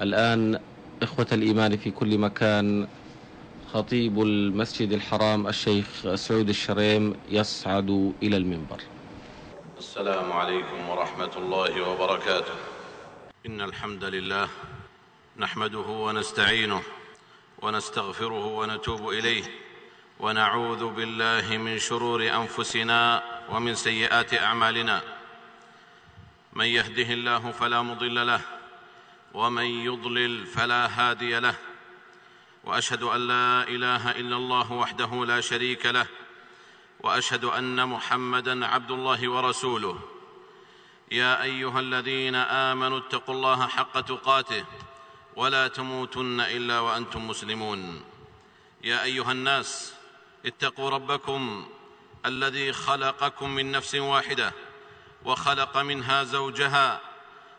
الآن إخوة الإيمان في كل مكان خطيب المسجد الحرام الشيخ سعود الشريم يصعد إلى المنبر. السلام عليكم ورحمة الله وبركاته. إن الحمد لله نحمده ونستعينه ونستغفره ونتوب إليه ونعوذ بالله من شرور أنفسنا ومن سيئات أعمالنا. من يهده الله فلا مضل له ومن يضلل فلا هادي له. وأشهد أن لا إله إلا الله وحده لا شريك له. وأشهد أن محمدا عبد الله ورسوله. يا أيها الذين آمنوا اتقوا الله حق تقاته ولا تموتن إلا وأنتم مسلمون. يا أيها الناس اتقوا ربكم الذي خلقكم من نفس واحدة وخلق منها زوجها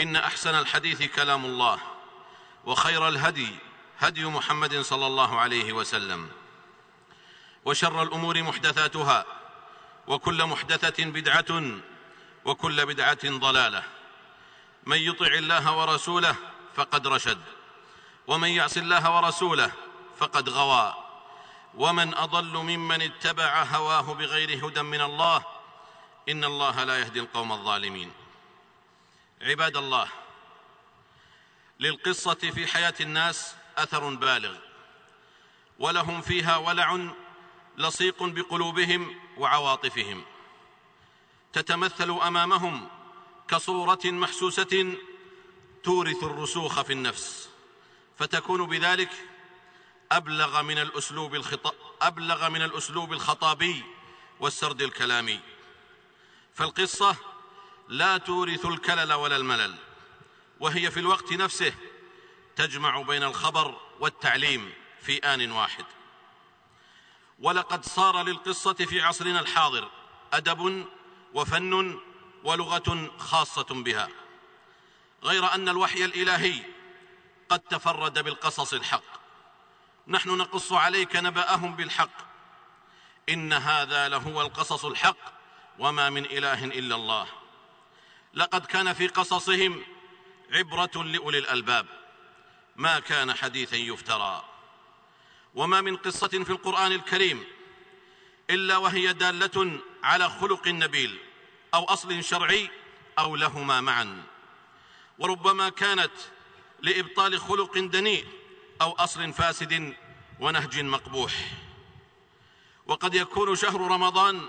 إن أحسن الحديث كلام الله وخير الهدي هدي محمد صلى الله عليه وسلم وشر الأمور محدثاتها وكل محدثة بدعة وكل بدعة ضلالة. من يطع الله ورسوله فقد رشد ومن يعص الله ورسوله فقد غوى ومن أضل ممن اتبع هواه بغير هدى من الله إن الله لا يهدي القوم الظالمين. عباد الله للقصة في حياة الناس أثر بالغ ولهم فيها ولع لصيق بقلوبهم وعواطفهم. تتمثل أمامهم كصورة محسوسة تورث الرسوخ في النفس فتكون بذلك أبلغ من الأسلوب الخط... أبلغ من الأسلوب الخطابي والسرد الكلامي. فالقصة لا تورث الكلل ولا الملل وهي في الوقت نفسه تجمع بين الخبر والتعليم في آن واحد. ولقد صار للقصة في عصرنا الحاضر أدب وفن ولغة خاصة بها غير أن الوحي الإلهي قد تفرد بالقصص الحق. نحن نقص عليك نبأهم بالحق. إن هذا لهو القصص الحق وما من إله إلا الله. لقد كان في قصصهم عبرة لأولي الألباب. ما كان حديثا يفترى. وما من قصة في القرآن الكريم إلا وهي دالة على خلق نبيل أو أصل شرعي أو لهما معا. وربما كانت لإبطال خلق دنيء أو أصل فاسد ونهج مقبوح. وقد يكون شهر رمضان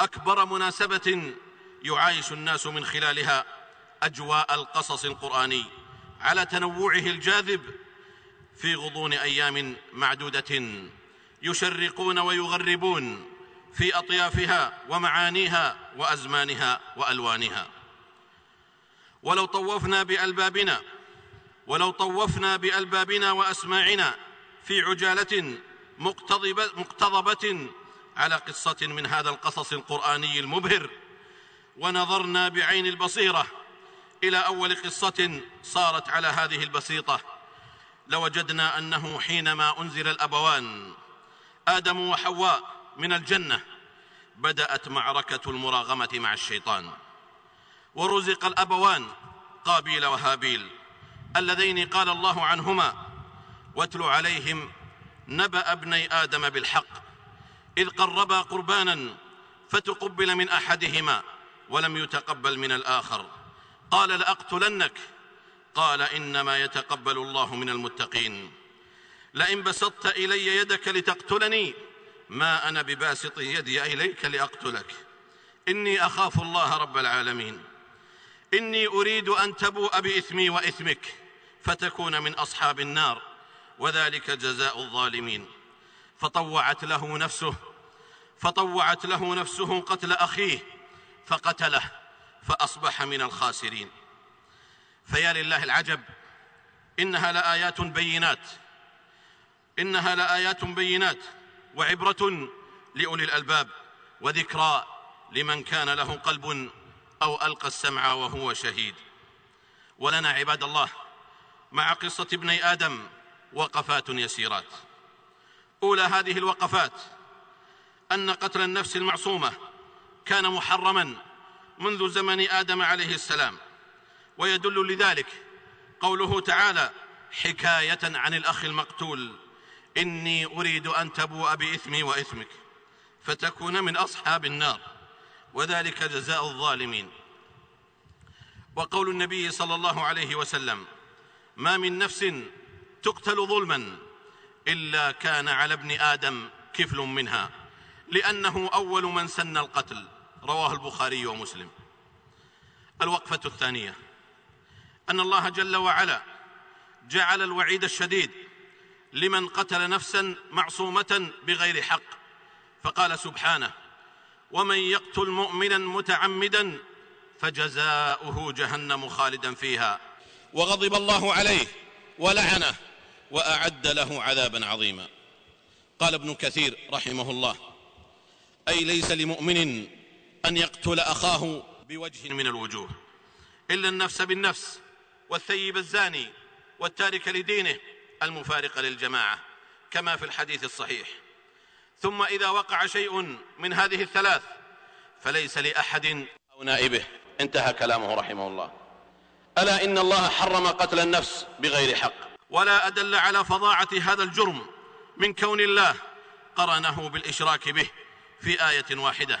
أكبر مناسبة يعايش الناس من خلالها أجواء القصص القرآني على تنوعه الجاذب في غضون أيام معدودة يشرقون ويغربون في أطيافها ومعانيها وأزمانها وألوانها. ولو طوفنا بألبابنا ولو طوفنا بألبابنا وأسماعنا في عجالة مقتضبه, مقتضبة على قصة من هذا القصص القرآني المبهر ونظرنا بعين البصيرة إلى أول قصة صارت على هذه البسيطة. لوجدنا أنه حينما أنزل الأبوان آدم وحواء من الجنة بدأت معركة المراغمة مع الشيطان. ورزق الأبوان قابيل وهابيل اللذين قال الله عنهما واتل عليهم نبأ ابني آدم بالحق إذ قربا قربانا فتقبل من أحدهما ولم يتقبل من الآخر. قال لأقتلنك. قال إنما يتقبل الله من المتقين. لئن بسطت إلي يدك لتقتلني ما أنا بباسط يدي إليك لأقتلك. إني أخاف الله رب العالمين. إني أريد أن تبوء بإثمي وإثمك فتكون من أصحاب النار وذلك جزاء الظالمين. فطوعت له نفسه فطوعت له نفسه قتل أخيه فقتله فأصبح من الخاسرين. فيا لله العجب إنها لآيات بينات. إنها لآيات بينات وعبرة لأولي الألباب وذكرى لمن كان له قلب أو ألقى السمع وهو شهيد. ولنا عباد الله مع قصة ابني آدم وقفات يسيرات. أولى هذه الوقفات أن قتل النفس المعصومة كان محرما منذ زمن آدم عليه السلام. ويدل لذلك قوله تعالى حكاية عن الأخ المقتول إني أريد أن تبوء بإثمي وإثمك فتكون من أصحاب النار وذلك جزاء الظالمين. وقول النبي صلى الله عليه وسلم ما من نفس تقتل ظلما إلا كان على ابن آدم كفل منها لأنه أول من سن القتل. رواه البخاري ومسلم. الوقفة الثانية. أن الله جل وعلا جعل الوعيد الشديد لمن قتل نفسا معصومة بغير حق. فقال سبحانه ومن يقتل مؤمنا متعمدا فجزاؤه جهنم خالدا فيها. وغضب الله عليه ولعنه وأعد له عذابا عظيما. قال ابن كثير رحمه الله أي ليس لمؤمن أن يقتل أخاه بوجه من الوجوه إلا النفس بالنفس والثيب الزاني والتارك لدينه المفارق للجماعة كما في الحديث الصحيح. ثم إذا وقع شيء من هذه الثلاث فليس لأحد أو نائبه انتهى كلامه رحمه الله. ألا إن الله حرم قتل النفس بغير حق؟ ولا أدل على فظاعة هذا الجرم من كون الله قرنه بالإشراك به في آية واحدة.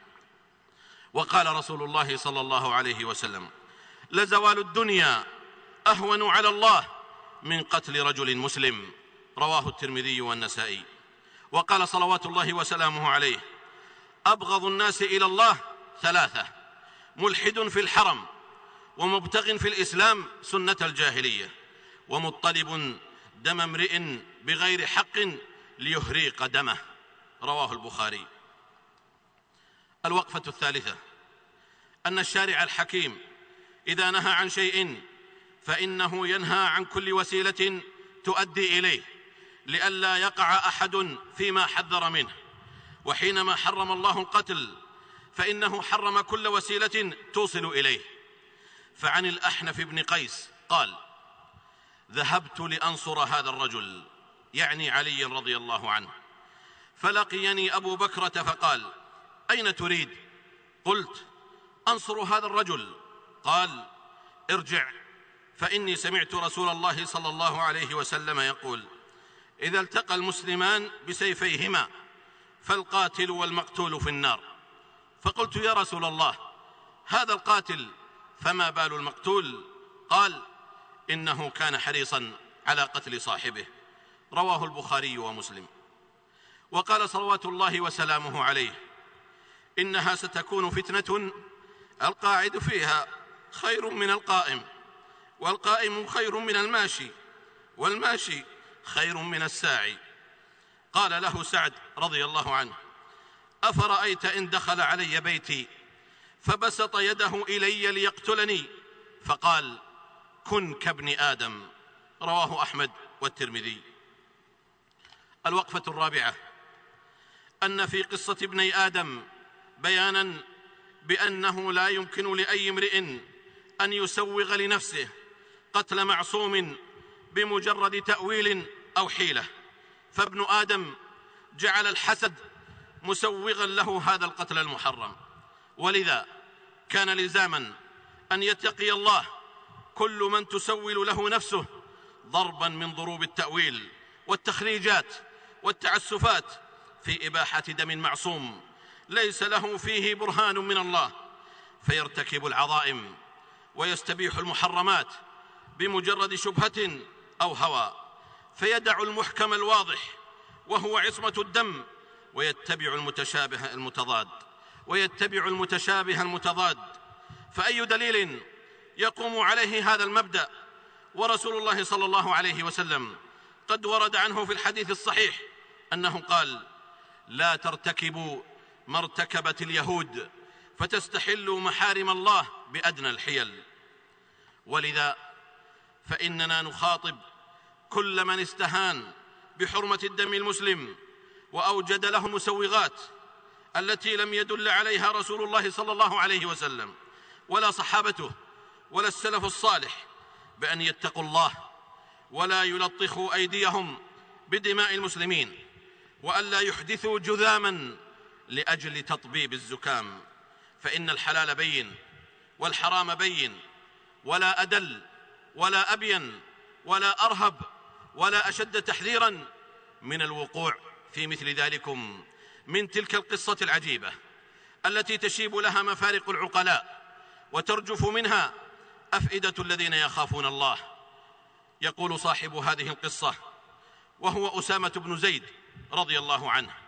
وقال رسول الله صلى الله عليه وسلم لزوال الدنيا أهون على الله من قتل رجل مسلم. رواه الترمذي والنسائي. وقال صلوات الله وسلامه عليه أبغض الناس إلى الله ثلاثة ملحد في الحرم ومبتغ في الإسلام سنة الجاهلية ومطلب دم امرئ بغير حق ليهريق دمه. رواه البخاري. الوقفة الثالثة. أن الشارع الحكيم إذا نهى عن شيء فإنه ينهى عن كل وسيلة تؤدي إليه لئلا يقع أحد فيما حذر منه. وحينما حرم الله القتل فإنه حرم كل وسيلة توصل إليه. فعن الأحنف بن قيس قال ذهبت لأنصر هذا الرجل يعني علي رضي الله عنه فلقيني أبو بكرة فقال أين تريد؟ قلت أنصر هذا الرجل. قال ارجع. فإني سمعت رسول الله صلى الله عليه وسلم يقول إذا التقى المسلمان بسيفيهما فالقاتل والمقتول في النار. فقلت يا رسول الله هذا القاتل فما بال المقتول؟ قال إنه كان حريصا على قتل صاحبه. رواه البخاري ومسلم. وقال صلوات الله وسلامه عليه إنها ستكون فتنة القاعد فيها خير من القائم والقائم خير من الماشي والماشي خير من الساعي. قال له سعد رضي الله عنه أفرأيت إن دخل علي بيتي فبسط يده إلي ليقتلني؟ فقال كن كابن آدم. رواه أحمد والترمذي. الوقفة الرابعة أن في قصة ابني آدم بيانا بأنه لا يمكن لأي امرئ أن يسوغ لنفسه قتل معصوم بمجرد تأويل أو حيلة. فابن آدم جعل الحسد مسوغا له هذا القتل المحرم. ولذا كان لزاما أن يتقي الله كل من تسول له نفسه ضربا من ضروب التأويل والتخريجات والتعسفات في إباحة دم معصوم. ليس له فيه برهان من الله فيرتكب العظائم ويستبيح المحرمات بمجرد شبهة أو هوى فيدع المحكم الواضح وهو عصمة الدم ويتبع المتشابه المتضاد ويتبع المتشابه المتضاد فأي دليل يقوم عليه هذا المبدأ؟ ورسول الله صلى الله عليه وسلم قد ورد عنه في الحديث الصحيح أنه قال لا ترتكبوا ما ارتكبت اليهود فتستحلوا محارم الله بأدنى الحيل. ولذا فإننا نخاطب كل من استهان بحرمة الدم المسلم وأوجد له مسوغات التي لم يدل عليها رسول الله صلى الله عليه وسلم ولا صحابته ولا السلف الصالح بأن يتقوا الله ولا يلطخوا أيديهم بدماء المسلمين والا يحدثوا جذاما لأجل تطبيب الزكام فإن الحلال بين والحرام بين ولا أدل ولا أبين ولا أرهب ولا أشد تحذيرا من الوقوع في مثل ذلكم من تلك القصة العجيبة التي تشيب لها مفارق العقلاء وترجف منها أفئدة الذين يخافون الله. يقول صاحب هذه القصة وهو أسامة بن زيد رضي الله عنه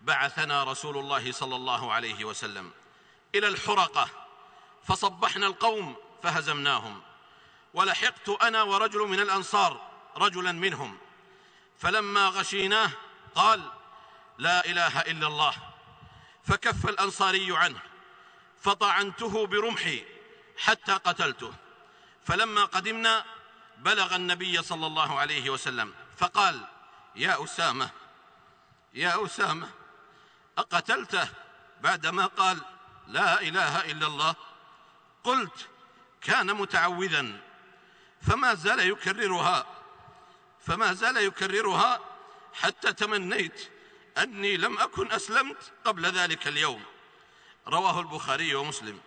بعثنا رسول الله صلى الله عليه وسلم إلى الحرقة فصبحنا القوم فهزمناهم. ولحقت أنا ورجل من الأنصار رجلا منهم. فلما غشيناه قال لا إله إلا الله. فكف الأنصاري عنه فطعنته برمحي حتى قتلته. فلما قدمنا بلغ النبي صلى الله عليه وسلم فقال يا أسامة يا أسامة. أقتلته بعدما قال لا إله إلا الله. قلت كان متعوذا فما زال يكررها فما زال يكررها حتى تمنيت أني لم أكن أسلمت قبل ذلك اليوم. رواه البخاري ومسلم.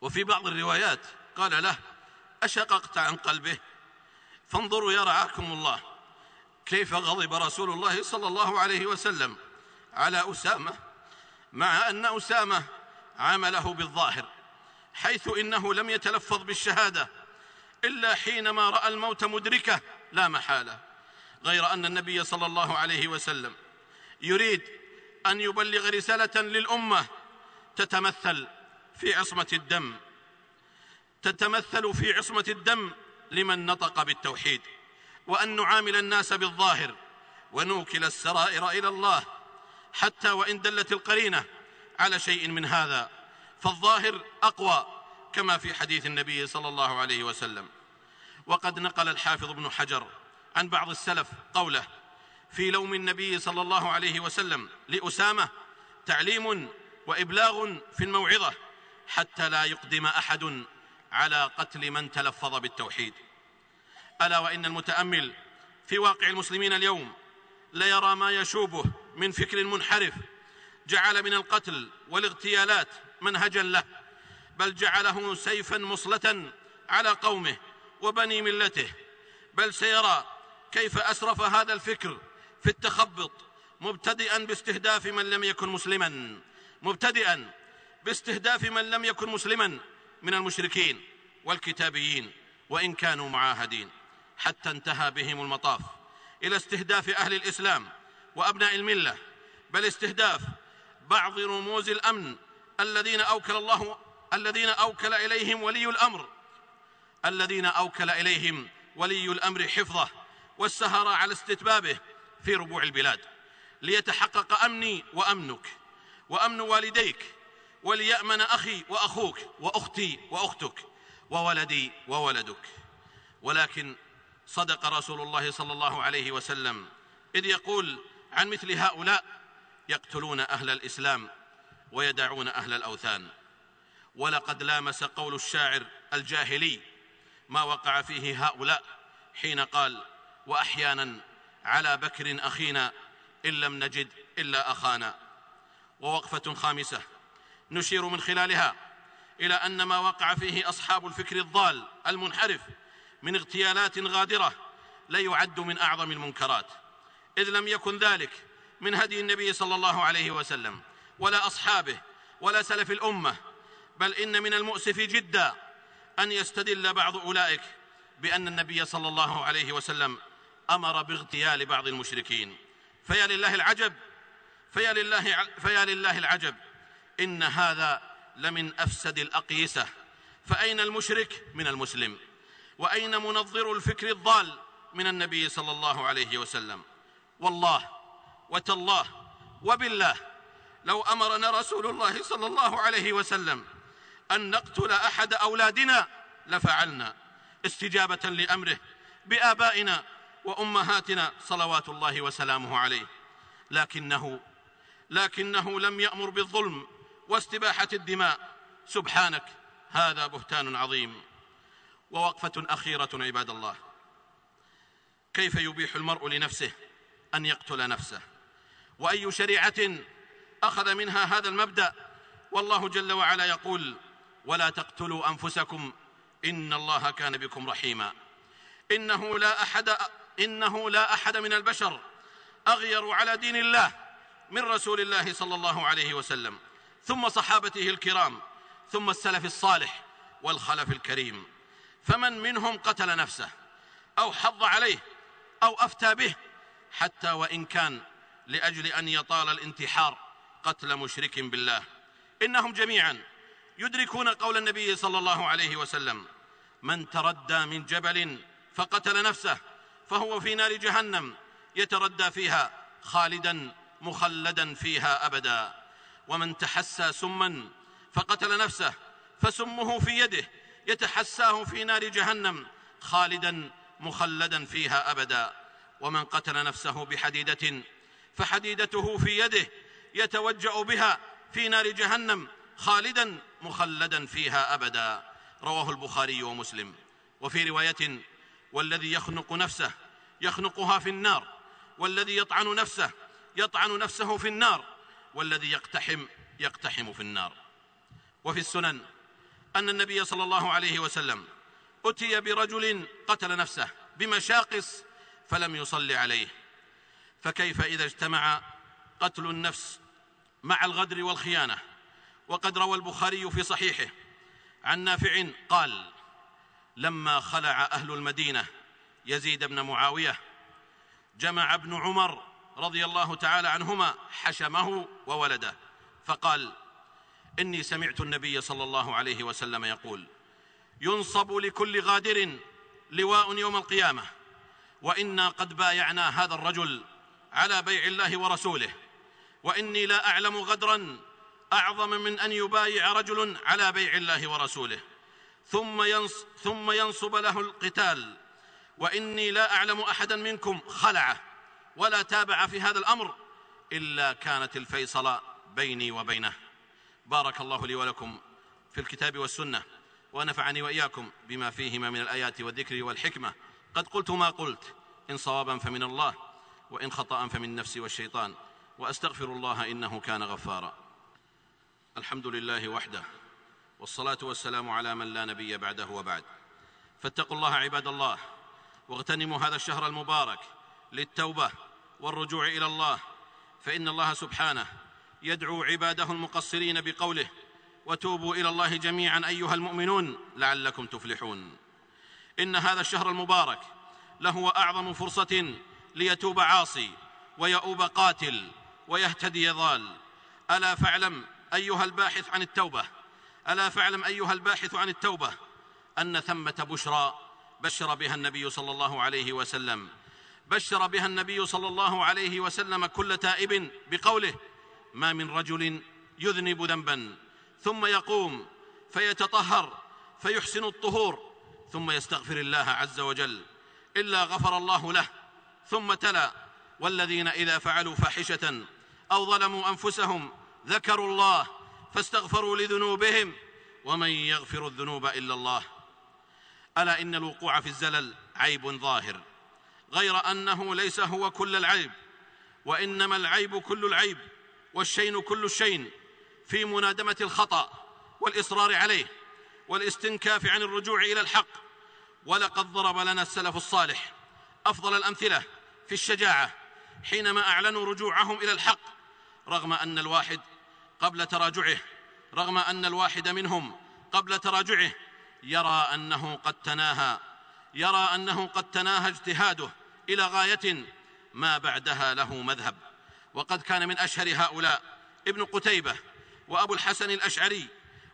وفي بعض الروايات قال له أشققت عن قلبه. فانظروا يا رعاكم الله كيف غضب رسول الله صلى الله عليه وسلم. على أسامة مع أن أسامة عامله بالظاهر حيث إنه لم يتلفظ بالشهادة إلا حينما رأى الموت مدركه لا محالة غير أن النبي صلى الله عليه وسلم يريد أن يبلغ رسالة للأمة تتمثل في عصمة الدم تتمثل في عصمة الدم لمن نطق بالتوحيد وأن نعامل الناس بالظاهر ونوكل السرائر إلى الله حتى وإن دلت القرينة على شيء من هذا فالظاهر أقوى كما في حديث النبي صلى الله عليه وسلم. وقد نقل الحافظ ابن حجر عن بعض السلف قوله في لوم النبي صلى الله عليه وسلم لأسامة تعليم وإبلاغ في الموعظة حتى لا يقدم أحد على قتل من تلفظ بالتوحيد ألا وإن المتأمل في واقع المسلمين اليوم ليرى ما يشوبه من فكر منحرف جعل من القتل والاغتيالات منهجا له بل جعله سيفا مصله على قومه وبني ملته. بل سيرى كيف أسرف هذا الفكر في التخبط مبتدئا باستهداف من لم يكن مسلما مبتدئا باستهداف من لم يكن مسلما من المشركين والكتابيين وإن كانوا معاهدين. حتى انتهى بهم المطاف إلى استهداف أهل الإسلام وأبناء الملة بل استهداف بعض رموز الأمن الذين أوكل الله الذين أوكل إليهم ولي الأمر الذين أوكل إليهم ولي الأمر حفظه والسهر على استتبابه في ربوع البلاد. ليتحقق أمني وأمنك وأمن والديك وليأمن أخي وأخوك وأختي وأختك وولدي وولدك. ولكن صدق رسول الله صلى الله عليه وسلم إذ يقول عن مثل هؤلاء يقتلون أهل الإسلام ويدعون أهل الأوثان. ولقد لامس قول الشاعر الجاهلي ما وقع فيه هؤلاء حين قال وأحيانا على بكر أخينا إن لم نجد إلا أخانا. ووقفة خامسة نشير من خلالها إلى أن ما وقع فيه أصحاب الفكر الضال المنحرف من اغتيالات غادرة لا يعد من أعظم المنكرات. إذ لم يكن ذلك من هدي النبي صلى الله عليه وسلم ولا أصحابه ولا سلف الأمة بل إن من المؤسف جدا أن يستدل بعض أولئك بأن النبي صلى الله عليه وسلم أمر باغتيال بعض المشركين. فيا لله العجب فيا لله فيا لله العجب إن هذا لمن أفسد الأقيسة. فأين المشرك من المسلم؟ وأين منظر الفكر الضال من النبي صلى الله عليه وسلم؟ والله وتالله وبالله لو أمرنا رسول الله صلى الله عليه وسلم أن نقتل أحد أولادنا لفعلنا استجابة لأمره بآبائنا وأمهاتنا صلوات الله وسلامه عليه. لكنه لكنه لم يأمر بالظلم واستباحة الدماء. سبحانك هذا بهتان عظيم. ووقفة أخيرة عباد الله. كيف يبيح المرء لنفسه؟ أن يقتل نفسه. وأي شريعة أخذ منها هذا المبدأ والله جل وعلا يقول ولا تقتلوا أنفسكم إن الله كان بكم رحيما. إنه لا أحد إنه لا أحد من البشر أغير على دين الله من رسول الله صلى الله عليه وسلم ثم صحابته الكرام ثم السلف الصالح والخلف الكريم. فمن منهم قتل نفسه أو حض عليه أو أفتى به حتى وإن كان لأجل أن يطال الانتحار قتل مشرك بالله. إنهم جميعا يدركون قول النبي صلى الله عليه وسلم من تردى من جبل فقتل نفسه فهو في نار جهنم يتردى فيها خالدا مخلدا فيها أبدا. ومن تحسى سما فقتل نفسه فسمه في يده يتحساه في نار جهنم خالدا مخلدا فيها أبدا. ومن قتل نفسه بحديدة فحديدته في يده يتوجأ بها في نار جهنم خالدا مخلدا فيها أبدا. رواه البخاري ومسلم. وفي رواية والذي يخنق نفسه يخنقها في النار والذي يطعن نفسه يطعن نفسه في النار والذي يقتحم يقتحم في النار. وفي السنن أن النبي صلى الله عليه وسلم أتي برجل قتل نفسه بمشاقص فلم يصل عليه. فكيف إذا اجتمع قتل النفس مع الغدر والخيانة؟ وقد روى البخاري في صحيحه عن نافع قال لما خلع أهل المدينة يزيد بن معاوية جمع ابن عمر رضي الله تعالى عنهما حشمه وولده فقال إني سمعت النبي صلى الله عليه وسلم يقول ينصب لكل غادر لواء يوم القيامة وإنا قد بايعنا هذا الرجل على بيع الله ورسوله. وإني لا أعلم غدرا أعظم من أن يبايع رجل على بيع الله ورسوله. ثم ينص ثم ينصب له القتال. وإني لا أعلم احدا منكم خلعه ولا تابع في هذا الأمر إلا كانت الفيصل بيني وبينه. بارك الله لي ولكم في الكتاب والسنة ونفعني وإياكم بما فيهما من الآيات والذكر والحكمة. قد قلت ما قلت إن صوابا فمن الله وإن خطا فمن نفسي والشيطان وأستغفر الله إنه كان غفارا. الحمد لله وحده والصلاة والسلام على من لا نبي بعده وبعد. فاتقوا الله عباد الله واغتنموا هذا الشهر المبارك للتوبة والرجوع إلى الله فإن الله سبحانه يدعو عباده المقصرين بقوله وتوبوا إلى الله جميعا أيها المؤمنون لعلكم تفلحون. إن هذا الشهر المبارك لهو أعظم فرصة ليتوب عاصي ويؤوب قاتل ويهتدي ضال ألا فاعلم أيها الباحث عن التوبة ألا فاعلم أيها الباحث عن التوبة أن ثمة بشرى بشر بها النبي صلى الله عليه وسلم. بشر بها النبي صلى الله عليه وسلم كل تائب بقوله ما من رجل يذنب ذنبا ثم يقوم فيتطهر فيحسن الطهور ثم يستغفر الله عز وجل إلا غفر الله له ثم تلا والذين إذا فعلوا فاحشة أو ظلموا أنفسهم ذكروا الله فاستغفروا لذنوبهم ومن يغفر الذنوب إلا الله. ألا إن الوقوع في الزلل عيب ظاهر غير أنه ليس هو كل العيب وإنما العيب كل العيب والشين كل الشين في منادمة الخطأ والإصرار عليه. والاستنكاف عن الرجوع إلى الحق. ولقد ضرب لنا السلف الصالح. أفضل الأمثلة في الشجاعة حينما أعلنوا رجوعهم إلى الحق رغم أن الواحد قبل تراجعه رغم أن الواحد منهم قبل تراجعه يرى أنه قد تناهى يرى أنه قد تناهى اجتهاده إلى غاية ما بعدها له مذهب. وقد كان من أشهر هؤلاء ابن قتيبة وأبو الحسن الأشعري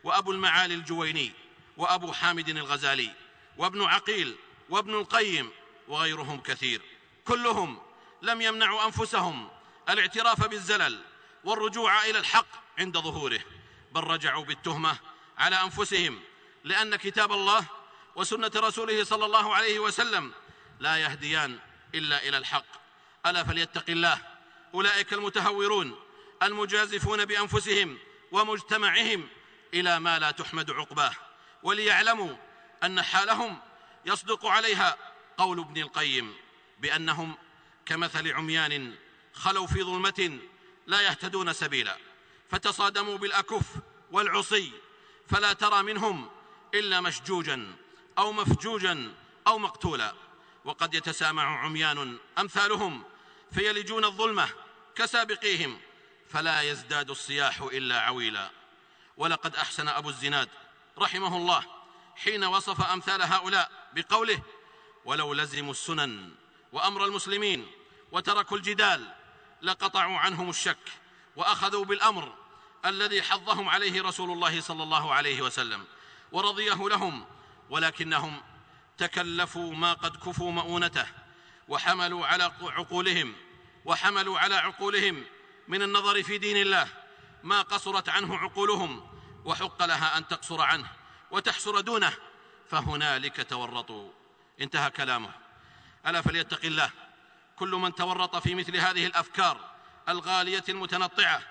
وأبو المعالي الجويني. وأبو حامد الغزالي وابن عقيل وابن القيم وغيرهم كثير. كلهم لم يمنعوا أنفسهم الاعتراف بالزلل والرجوع إلى الحق عند ظهوره بل رجعوا بالتهمة على أنفسهم لأن كتاب الله وسنة رسوله صلى الله عليه وسلم لا يهديان إلا إلى الحق. ألا فليتق الله. أولئك المتهورون المجازفون بأنفسهم ومجتمعهم إلى ما لا تحمد عقباه. وليعلموا أن حالهم يصدق عليها قول ابن القيم بأنهم كمثل عميان خلوا في ظلمة لا يهتدون سبيلا فتصادموا بالأكف والعصي فلا ترى منهم إلا مشجوجا أو مفجوجا أو مقتولا. وقد يتسامع عميان أمثالهم فيلجون الظلمة كسابقيهم فلا يزداد الصياح إلا عويلا. ولقد أحسن أبو الزناد رحمه الله حين وصف أمثال هؤلاء بقوله ولو لزموا السنن وأمر المسلمين وتركوا الجدال لقطعوا عنهم الشك وأخذوا بالأمر الذي حضهم عليه رسول الله صلى الله عليه وسلم ورضيه لهم ولكنهم تكلفوا ما قد كفوا مؤونته وحملوا على عقولهم وحملوا على عقولهم من النظر في دين الله ما قصرت عنه عقولهم وحق لها أن تقصر عنه وتحسر دونه فهنالك تورطوا. انتهى كلامه. ألا فليتق الله. كل من تورط في مثل هذه الأفكار الغالية المتنطعة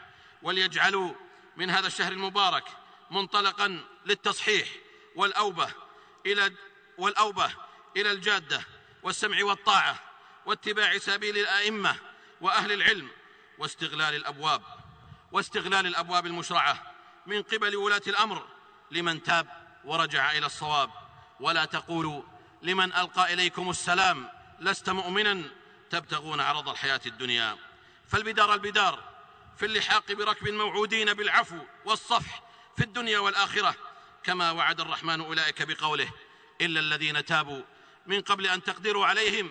وليجعلوا من هذا الشهر المبارك منطلقا للتصحيح والأوبة إلى والأوبة إلى الجادة والسمع والطاعة واتباع سبيل الأئمة وأهل العلم واستغلال الأبواب واستغلال الأبواب المشرعة من قبل ولاة الأمر لمن تاب ورجع إلى الصواب. ولا تقولوا لمن ألقى إليكم السلام لست مؤمنا تبتغون عرض الحياة الدنيا. فالبدار البدار في اللحاق بركب موعودين بالعفو والصفح في الدنيا والآخرة. كما وعد الرحمن أولئك بقوله إلا الذين تابوا من قبل أن تقدروا عليهم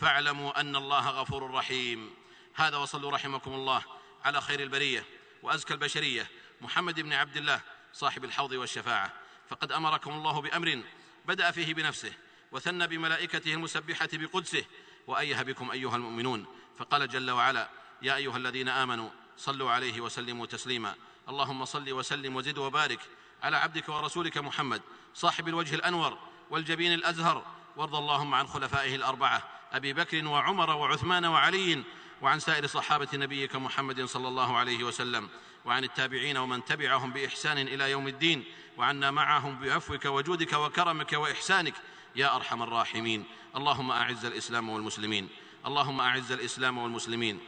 فاعلموا أن الله غفور رحيم. هذا وصلوا رحمكم الله على خير البرية وأزكى البشرية. محمد بن عبد الله صاحب الحوض والشفاعة. فقد أمركم الله بأمر بدأ فيه بنفسه وثنى بملائكته المسبحة بقدسه وايه بكم أيها المؤمنون. فقال جل وعلا يا أيها الذين آمنوا صلوا عليه وسلموا تسليما. اللهم صل وسلم وزد وبارك على عبدك ورسولك محمد صاحب الوجه الأنور والجبين الأزهر. وارض اللهم عن خلفائه الأربعة أبي بكر وعمر وعثمان وعلي وعن سائر صحابة نبيك محمد صلى الله عليه وسلم وعن التابعين ومن تبعهم بإحسان إلى يوم الدين وعنا معهم بعفوك وجودك وكرمك وإحسانك يا أرحم الراحمين. اللهم أعز الإسلام والمسلمين. اللهم أعز الإسلام والمسلمين.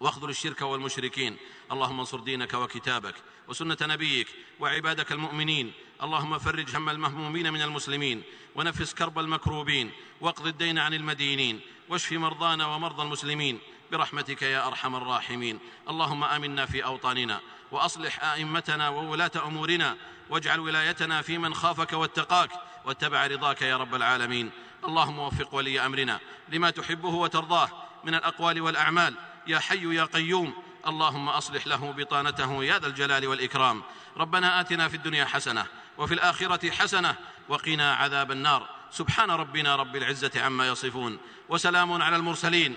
واخذل الشرك والمشركين. اللهم انصر دينك وكتابك وسنة نبيك وعبادك المؤمنين. اللهم فرج هم المهمومين من المسلمين. ونفس كرب المكروبين. واقض الدين عن المدينين. واشف مرضانا ومرضى المسلمين. برحمتك يا أرحم الراحمين. اللهم آمنا في أوطاننا وأصلح أئمتنا وولاة أمورنا واجعل ولايتنا في من خافك واتقاك واتبع رضاك يا رب العالمين. اللهم وفق ولي أمرنا لما تحبه وترضاه من الأقوال والأعمال. يا حي يا قيوم اللهم أصلح له بطانته يا ذا الجلال والإكرام. ربنا آتنا في الدنيا حسنة وفي الآخرة حسنة وقنا عذاب النار. سبحان ربنا رب العزة عما يصفون وسلام على المرسلين.